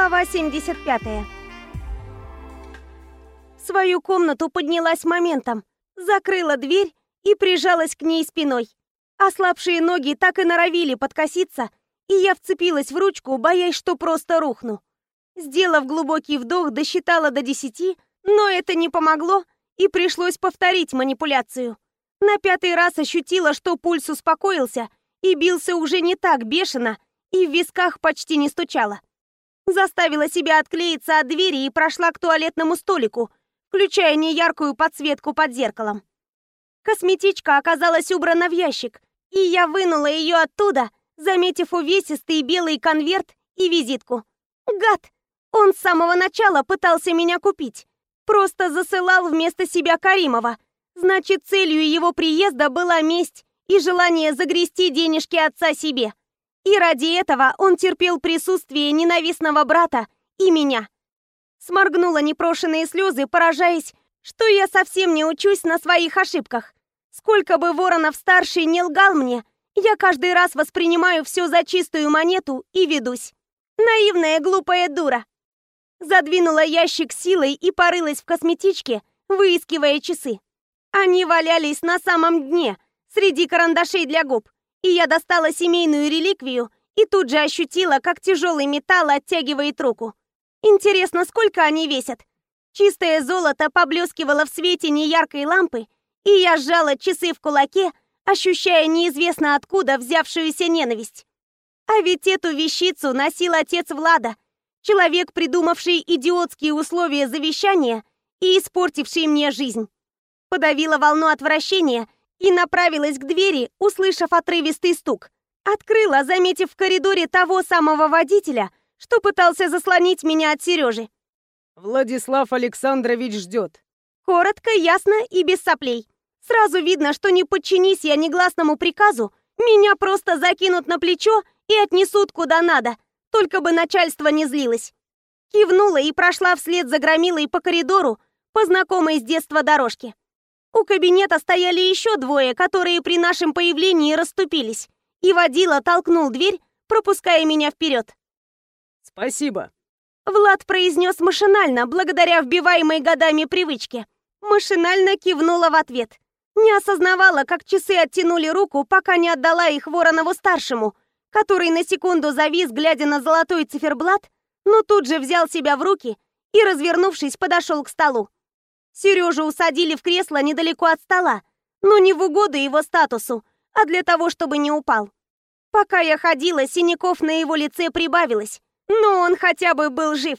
Глава 75. В свою комнату поднялась моментом, закрыла дверь и прижалась к ней спиной. Ослабшие ноги так и норовили подкоситься, и я вцепилась в ручку, боясь, что просто рухну. Сделав глубокий вдох, досчитала до десяти, но это не помогло, и пришлось повторить манипуляцию. На пятый раз ощутила, что пульс успокоился и бился уже не так бешено, и в висках почти не стучало. Заставила себя отклеиться от двери и прошла к туалетному столику, включая неяркую подсветку под зеркалом. Косметичка оказалась убрана в ящик, и я вынула ее оттуда, заметив увесистый белый конверт и визитку. Гад! Он с самого начала пытался меня купить. Просто засылал вместо себя Каримова. Значит, целью его приезда была месть и желание загрести денежки отца себе. И ради этого он терпел присутствие ненавистного брата и меня. Сморгнула непрошенные слезы, поражаясь, что я совсем не учусь на своих ошибках. Сколько бы Воронов-старший не лгал мне, я каждый раз воспринимаю все за чистую монету и ведусь. Наивная глупая дура. Задвинула ящик силой и порылась в косметичке, выискивая часы. Они валялись на самом дне, среди карандашей для губ и я достала семейную реликвию и тут же ощутила, как тяжелый металл оттягивает руку. Интересно, сколько они весят? Чистое золото поблескивало в свете неяркой лампы, и я сжала часы в кулаке, ощущая неизвестно откуда взявшуюся ненависть. А ведь эту вещицу носил отец Влада, человек, придумавший идиотские условия завещания и испортивший мне жизнь. Подавила волну отвращения – и направилась к двери, услышав отрывистый стук. Открыла, заметив в коридоре того самого водителя, что пытался заслонить меня от Сережи. «Владислав Александрович ждет». Коротко, ясно и без соплей. Сразу видно, что не подчинись я негласному приказу, меня просто закинут на плечо и отнесут куда надо, только бы начальство не злилось. Кивнула и прошла вслед за громилой по коридору по знакомой с детства дорожке. У кабинета стояли еще двое, которые при нашем появлении расступились. И водила толкнул дверь, пропуская меня вперед. «Спасибо», — Влад произнес машинально, благодаря вбиваемой годами привычке. Машинально кивнула в ответ. Не осознавала, как часы оттянули руку, пока не отдала их Воронову-старшему, который на секунду завис, глядя на золотой циферблат, но тут же взял себя в руки и, развернувшись, подошел к столу. Сережу усадили в кресло недалеко от стола, но не в угоду его статусу, а для того, чтобы не упал. Пока я ходила, синяков на его лице прибавилось, но он хотя бы был жив.